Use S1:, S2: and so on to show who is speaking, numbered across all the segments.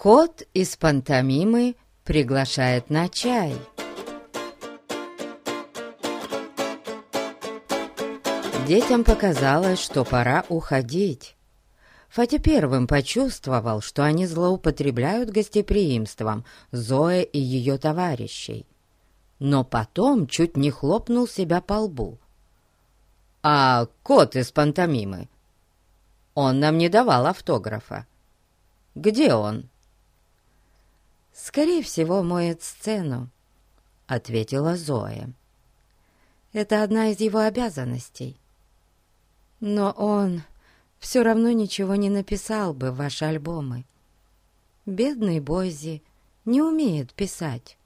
S1: Кот из пантомимы приглашает на чай. Детям показалось, что пора уходить. Фатя первым почувствовал, что они злоупотребляют гостеприимством Зоя и ее товарищей. Но потом чуть не хлопнул себя по лбу. «А кот из пантомимы? Он нам не давал автографа. Где он?»
S2: «Скорее всего, моет сцену», — ответила Зоя. «Это одна из его обязанностей. Но он все равно ничего не написал бы в ваши альбомы. Бедный Бойзи не умеет писать».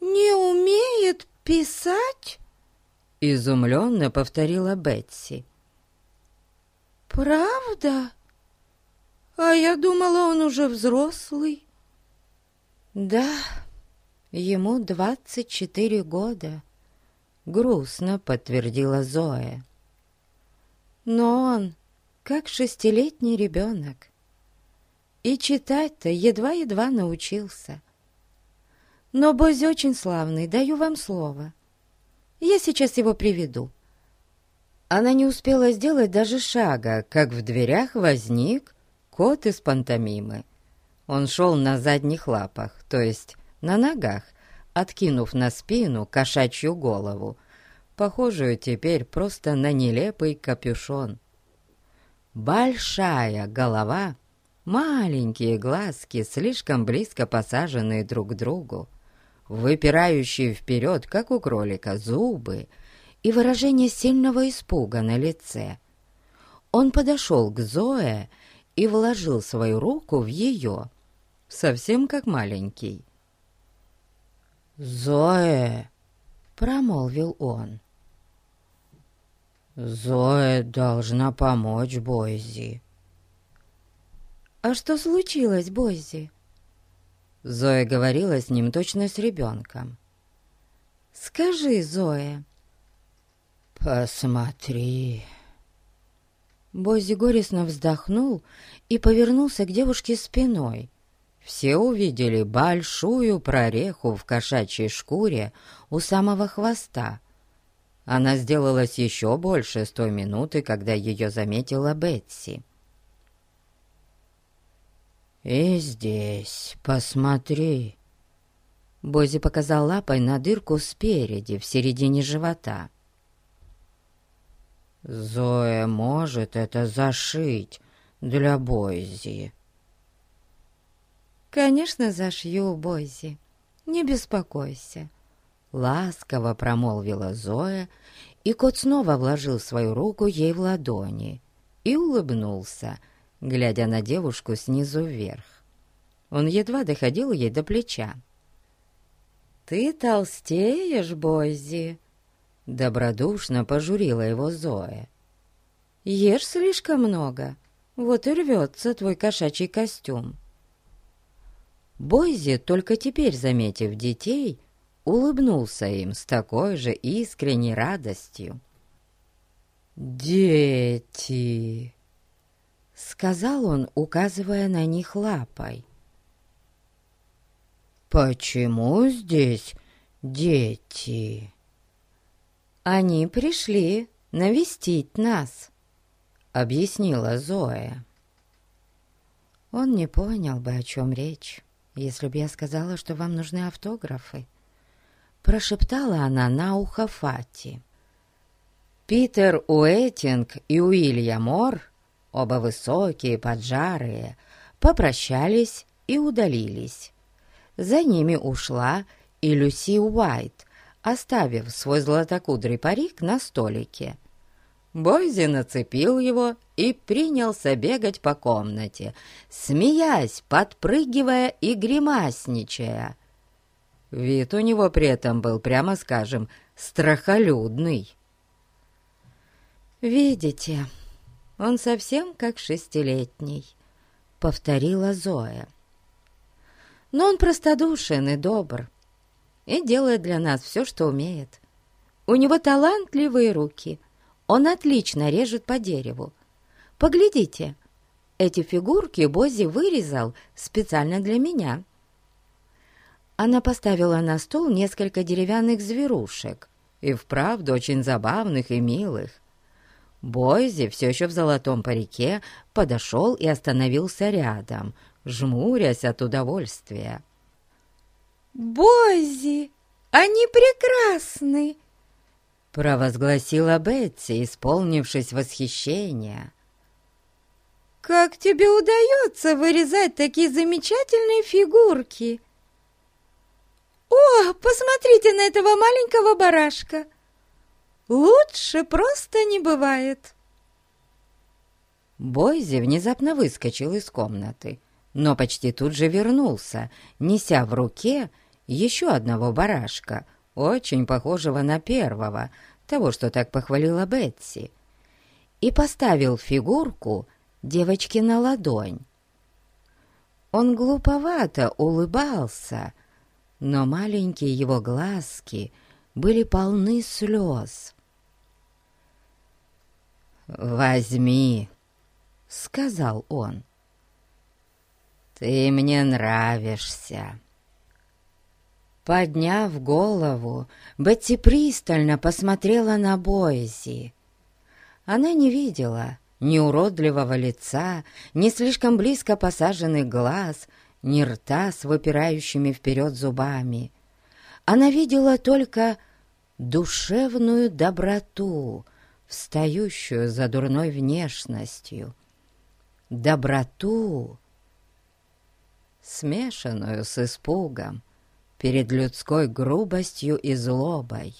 S3: «Не умеет писать?»
S1: — изумленно повторила Бетси.
S3: «Правда? А я думала, он уже взрослый».
S2: «Да, ему двадцать четыре года», — грустно подтвердила Зоя. «Но он как шестилетний ребенок. И читать-то едва-едва научился. Но Бози очень славный, даю вам слово. Я сейчас его приведу».
S1: Она не успела сделать даже шага, как в дверях возник кот из пантомимы. Он шел на задних лапах, то есть на ногах, откинув на спину кошачью голову, похожую теперь просто на нелепый капюшон. Большая голова, маленькие глазки, слишком близко посаженные друг к другу, выпирающие вперед, как у кролика, зубы и выражение сильного испуга на лице. Он подошел к Зое и вложил свою руку в ее, совсем как маленький.
S2: «Зоэ!» — промолвил он. «Зоэ должна помочь Бойзи».
S3: «А что случилось, Бойзи?»
S1: Зоя говорила с ним точно с ребенком.
S3: «Скажи, Зоя».
S2: «Посмотри».
S1: Бойзи горестно вздохнул и повернулся к девушке спиной, все увидели большую прореху в кошачьей шкуре у самого хвоста. Она сделалась еще больше с той минуты, когда ее заметила Бетси.
S2: «И здесь, посмотри!»
S1: Бози показал лапой на дырку спереди, в середине живота.
S2: «Зоя может это зашить для Бойзи».
S3: «Конечно, зашью, Бойзи, не беспокойся», —
S1: ласково промолвила Зоя, и кот снова вложил свою руку ей в ладони и улыбнулся, глядя на девушку снизу вверх. Он едва доходил ей до плеча.
S3: «Ты толстеешь, Бойзи», — добродушно пожурила его Зоя. «Ешь слишком много, вот и рвется твой кошачий костюм».
S1: Бойзи, только теперь заметив детей, улыбнулся им с такой же искренней радостью.
S2: «Дети!»
S1: — сказал он, указывая на них лапой.
S2: «Почему здесь дети?»
S3: «Они пришли навестить нас», — объяснила Зоя.
S2: Он не понял бы, о чем речь если бы я сказала, что вам нужны автографы?» Прошептала она на ухо Фати.
S1: Питер Уэттинг и Уильям Мор, оба высокие, поджарые, попрощались и удалились. За ними ушла и Люси Уайт, оставив свой златокудрый парик на столике. Бойзи нацепил его и принялся бегать по комнате, смеясь, подпрыгивая и гримасничая. Вид у него при этом был, прямо скажем, страхолюдный.
S3: «Видите, он совсем как шестилетний», — повторила Зоя. «Но он простодушен и добр, и делает для нас все, что умеет. У него талантливые руки — он отлично режет по дереву. Поглядите,
S2: Эти фигурки Бози вырезал специально для меня. Она поставила на стол несколько деревянных зверушек, и вправду очень забавных и милых. Бойзи, все еще в золотом парике, подошел и остановился рядом, жмурясь от удовольствия.
S3: «Бойзи, они прекрасны!»
S2: Провозгласила Бетси, исполнившись восхищения.
S3: «Как тебе удается вырезать такие замечательные фигурки?» «О, посмотрите на этого маленького барашка! Лучше просто не бывает!»
S2: Бойзи внезапно выскочил из комнаты, но почти тут же вернулся, неся в руке еще одного барашка, очень похожего на первого, того, что так похвалила Бетси, и поставил фигурку девочки на ладонь. Он глуповато улыбался, но маленькие его глазки были полны слез. «Возьми», — сказал он. «Ты мне нравишься». Подняв голову, Бетти пристально посмотрела на Бойзи. Она не видела ни уродливого лица, ни слишком близко посаженных глаз, ни рта с выпирающими вперед зубами. Она видела только душевную доброту, встающую за дурной внешностью. Доброту, смешанную с испугом перед людской грубостью и злобой.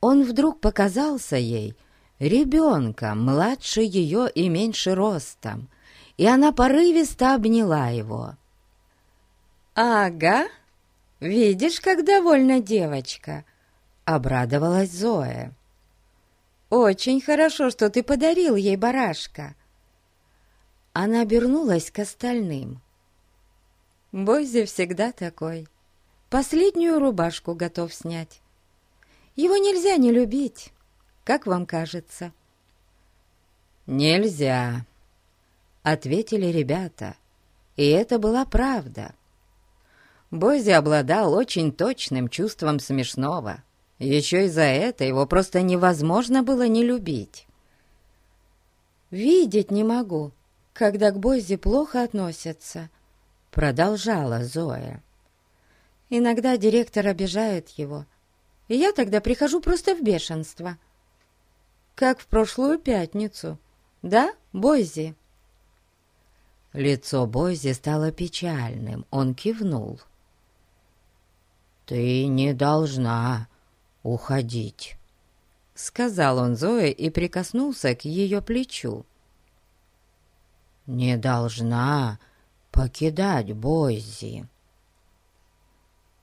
S2: Он вдруг показался ей ребенком, младше ее и меньше ростом, и она порывисто обняла его.
S3: «Ага, видишь, как довольна девочка!»
S2: — обрадовалась Зоя.
S3: «Очень хорошо, что ты подарил ей барашка!»
S2: Она обернулась к остальным.
S3: Бойзи всегда такой. Последнюю рубашку готов снять. Его нельзя не любить, как вам кажется?»
S2: «Нельзя», — ответили ребята, и это была правда. Бойзи обладал очень точным чувством смешного. Еще и за это его просто невозможно было не любить.
S3: «Видеть не могу, когда к Бойзи плохо относятся»,
S2: продолжала Зоя.
S3: «Иногда директор обижает его, и я тогда прихожу просто в бешенство. Как в прошлую пятницу, да, Бойзи?»
S2: Лицо Бойзи стало печальным, он кивнул. «Ты не должна уходить», — сказал он Зое и прикоснулся к ее плечу. «Не должна покидать Бойзи.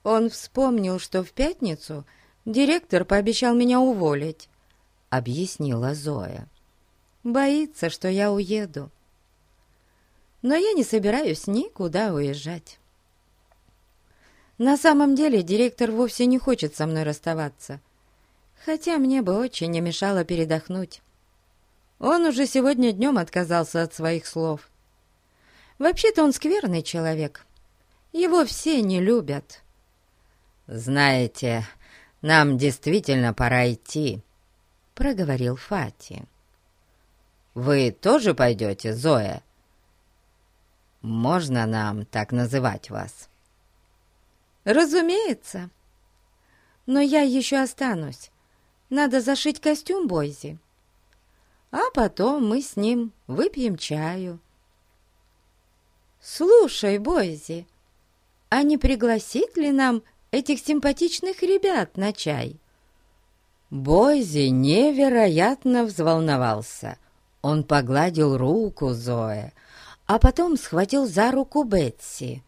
S3: Он вспомнил, что в пятницу директор пообещал меня уволить, объяснила Зоя. Боится, что я уеду. Но я не собираюсь никуда уезжать. На самом деле директор вовсе не хочет со мной расставаться, хотя мне бы очень не мешало передохнуть. Он уже сегодня днем отказался от своих слов. Вообще-то он скверный человек. Его все не любят.
S2: «Знаете, нам действительно пора идти», — проговорил Фати. «Вы тоже пойдете, Зоя? Можно нам так называть вас?»
S3: «Разумеется. Но я еще останусь. Надо зашить костюм Бойзи. А потом мы с ним выпьем чаю». «Слушай, Бойзи, а не пригласить ли нам этих симпатичных ребят на чай?»
S2: Бойзи невероятно взволновался. Он погладил руку Зоe, а потом схватил за руку Бетси.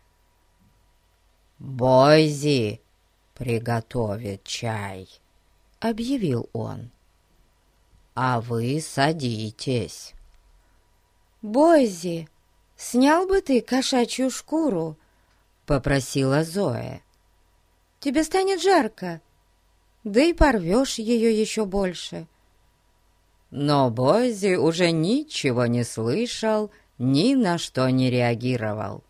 S2: «Бойзи приготовит чай», — объявил он. «А вы садитесь».
S3: «Бойзи, «Снял бы ты кошачью шкуру?» — попросила Зоя. «Тебе станет жарко, да и порвешь ее еще больше».
S1: Но Бози уже ничего не слышал, ни на что не реагировал.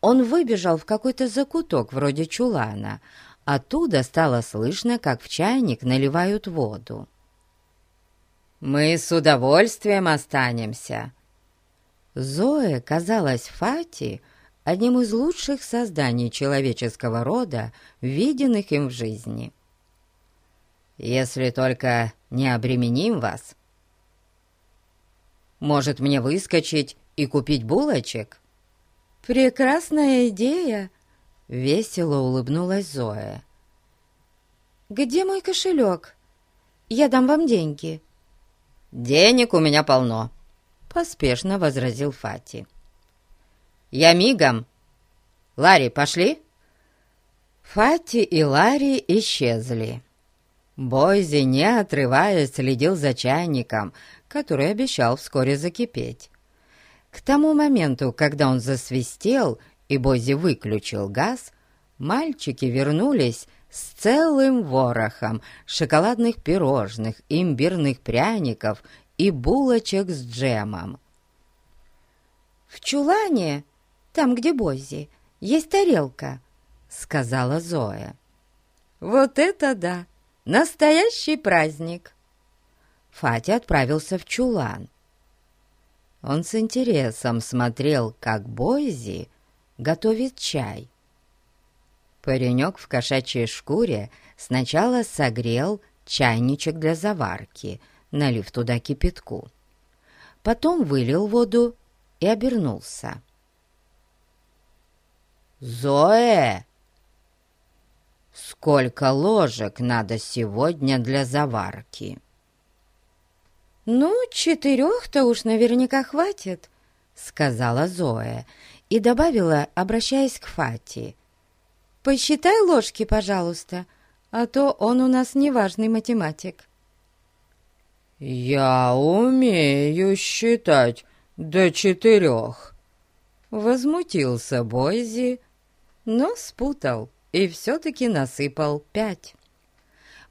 S1: Он выбежал в какой-то закуток вроде чулана. Оттуда стало слышно, как в чайник наливают воду. «Мы с удовольствием останемся». Зоя казалась Фати одним из лучших созданий человеческого рода, виденных им в жизни. «Если только не обременим вас. Может, мне выскочить и купить булочек?»
S2: «Прекрасная идея!» — весело улыбнулась Зоя. «Где мой кошелек? Я дам вам деньги».
S1: «Денег у меня полно», — поспешно возразил Фати. «Я мигом. Ларри, пошли?» Фати и Ларри исчезли. Бойзи, не отрываясь, следил за чайником, который обещал вскоре закипеть. К тому моменту, когда он засвистел и Бойзи выключил газ, мальчики вернулись с целым ворохом шоколадных пирожных, имбирных пряников и булочек с джемом.
S2: «В чулане, там, где Бойзи, есть тарелка», — сказала Зоя. «Вот это да! Настоящий праздник!»
S1: Фатя отправился в чулан. Он с интересом смотрел, как Бойзи готовит чай. Паренек в кошачьей шкуре сначала согрел чайничек для заварки, налив туда кипятку. Потом вылил воду и обернулся. «Зоэ! Сколько ложек надо сегодня для заварки?»
S2: «Ну, четырех-то уж наверняка хватит», — сказала Зоя и добавила, обращаясь к Фати. «Посчитай ложки, пожалуйста, а то он у нас неважный математик».
S1: «Я умею считать до четырех», — возмутился Бойзи, но спутал и все-таки насыпал пять.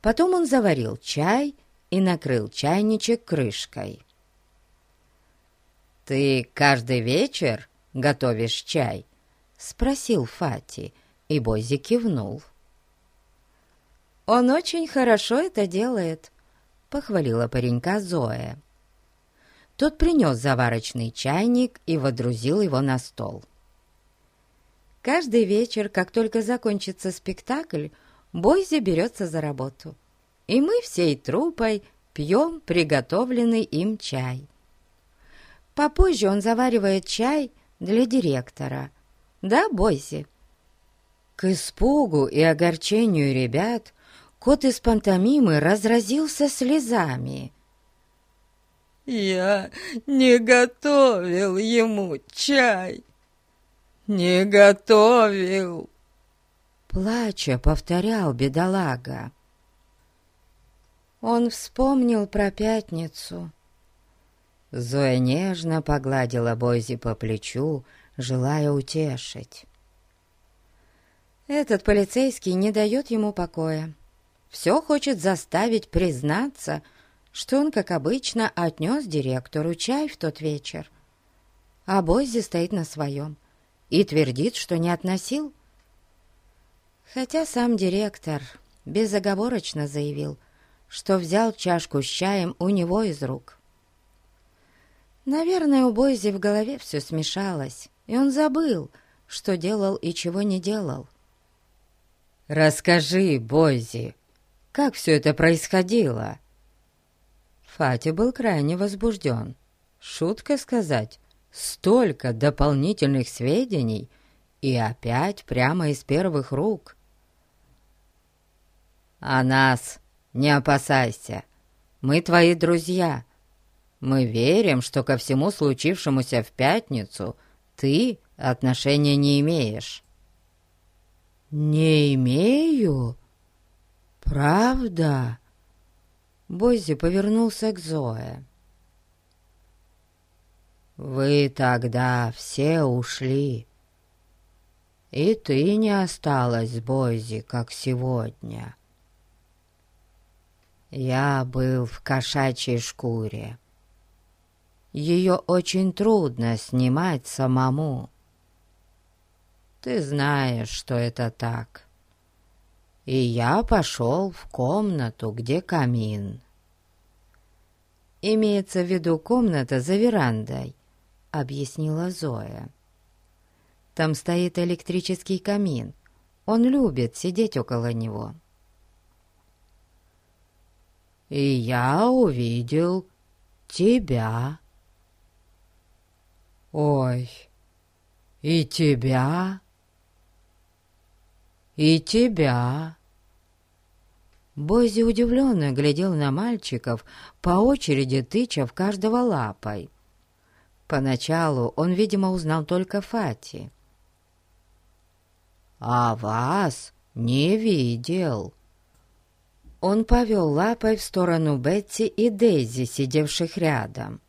S1: Потом он заварил чай и накрыл чайничек крышкой. «Ты каждый вечер готовишь чай?» — спросил Фати, и Бойзи кивнул.
S2: «Он очень хорошо это делает», — похвалила паренька Зоя.
S1: Тот принес заварочный чайник и водрузил его на стол.
S2: Каждый вечер, как только закончится спектакль, Бойзи берется за работу — и мы всей трупой пьем приготовленный им чай. Попозже он заваривает чай для директора. Да, Бойзи?»
S1: К испугу и огорчению ребят кот из пантомимы разразился слезами.
S4: «Я не готовил ему чай, не готовил!»
S1: Плача повторял бедолага.
S2: Он вспомнил про пятницу.
S1: Зоя нежно погладила Бойзи по плечу, желая утешить.
S2: Этот полицейский не дает ему покоя. Все хочет заставить признаться, что он, как обычно, отнес директору чай в тот вечер. А Бойзи стоит на своем и твердит, что не относил. Хотя сам директор безоговорочно заявил, что взял чашку с чаем у него из рук. Наверное, у Бойзи в голове все смешалось, и он забыл, что делал и чего не делал.
S1: «Расскажи, Бойзи, как все это происходило?» Фати был крайне возбужден. Шутка сказать, столько дополнительных сведений и опять прямо из первых рук. «А нас не опасайся, мы твои друзья. Мы верим, что ко всему случившемуся в пятницу ты отношения не имеешь».
S2: «Не имею? Правда?» Бойзи повернулся к Зое.
S1: «Вы тогда все ушли, и ты не осталась, Бойзи, как сегодня». Я был в кошачьей шкуре. Ее очень трудно снимать самому. Ты знаешь, что это так. И я пошел в комнату, где камин. Имеется в виду комната за верандой, объяснила Зоя. Там стоит электрический камин. Он любит сидеть около него. И я увидел тебя. Ой, и тебя, и тебя. Бози удивленно глядел на мальчиков, по очереди тыча в каждого лапой. Поначалу он, видимо, узнал только Фати. «А вас не видел». Он повел лапой в сторону Бетти и Дейзи, сидевших рядом.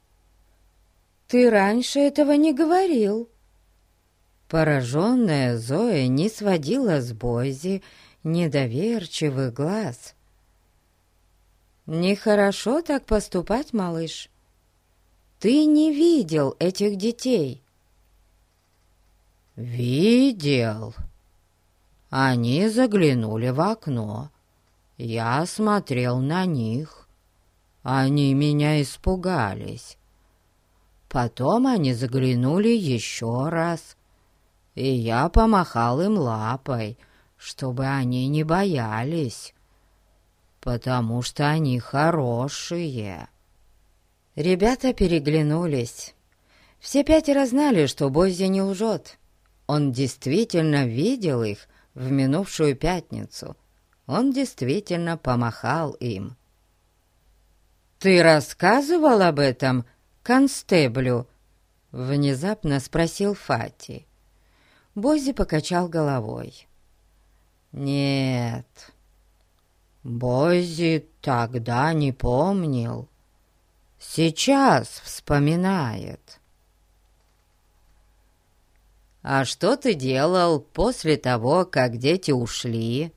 S1: «Ты раньше этого не говорил». Пораженная Зоя не сводила с Бойзи недоверчивых глаз. «Нехорошо так поступать, малыш. Ты не видел этих детей». «Видел. Они заглянули в окно. Я смотрел на них. Они меня испугались. Потом они заглянули еще раз, и я помахал им лапой, чтобы они не боялись потому что они хорошие». Ребята переглянулись. Все пятеро знали, что Бойзи не лжет. Он действительно видел их в минувшую пятницу. Он действительно помахал им. «Ты рассказывал об этом констеблю?» — внезапно спросил Фати. Бойзи покачал головой. «Нет, Бози тогда не помнил. Сейчас вспоминает. «А что ты делал после того, как дети ушли?»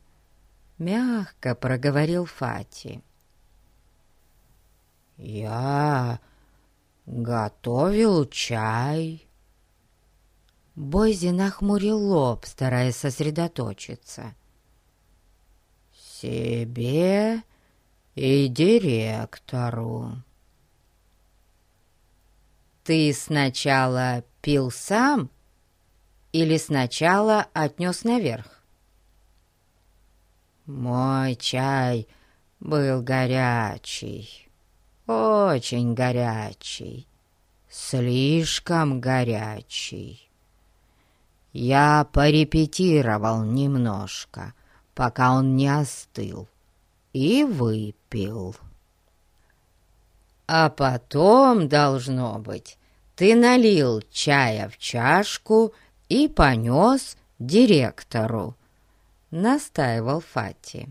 S1: Мягко проговорил Фати. «Я готовил чай». Бойзи нахмурил лоб, стараясь сосредоточиться себе и директору. Ты сначала пил сам или сначала отнес наверх? Мой чай был горячий, очень горячий, слишком горячий. Я порепетировал немножко, пока он не остыл, и выпил. А потом, должно быть, ты налил чая в чашку и понес директору, — настаивал Фати.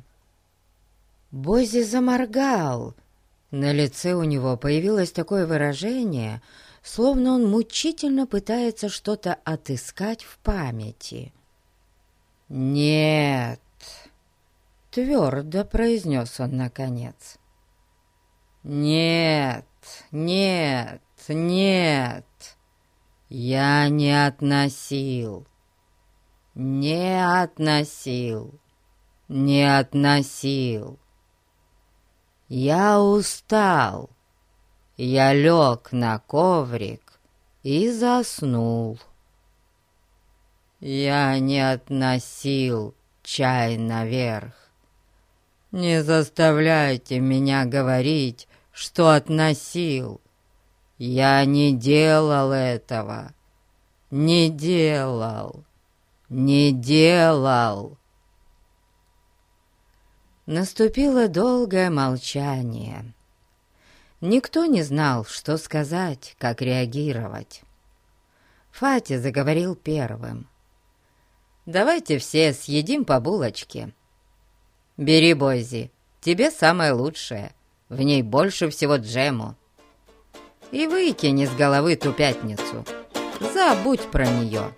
S1: Бози заморгал. На лице у него появилось такое выражение, словно он мучительно пытается что-то отыскать в памяти. «Нет, Твердо произнес он наконец. «Нет, нет, нет, я не относил, не относил, не относил. Я устал, я лег на коврик и заснул. Я не относил чай наверх. Не заставляйте меня говорить, что относил. Я не делал этого. Не делал. Не делал. Наступило долгое молчание. Никто не знал, что сказать, как реагировать. Фати заговорил первым. «Давайте все съедим по булочке. «Бери, Бойзи, тебе самое лучшее. В ней больше всего джему. И выкини с головы ту пятницу. Забудь про нее».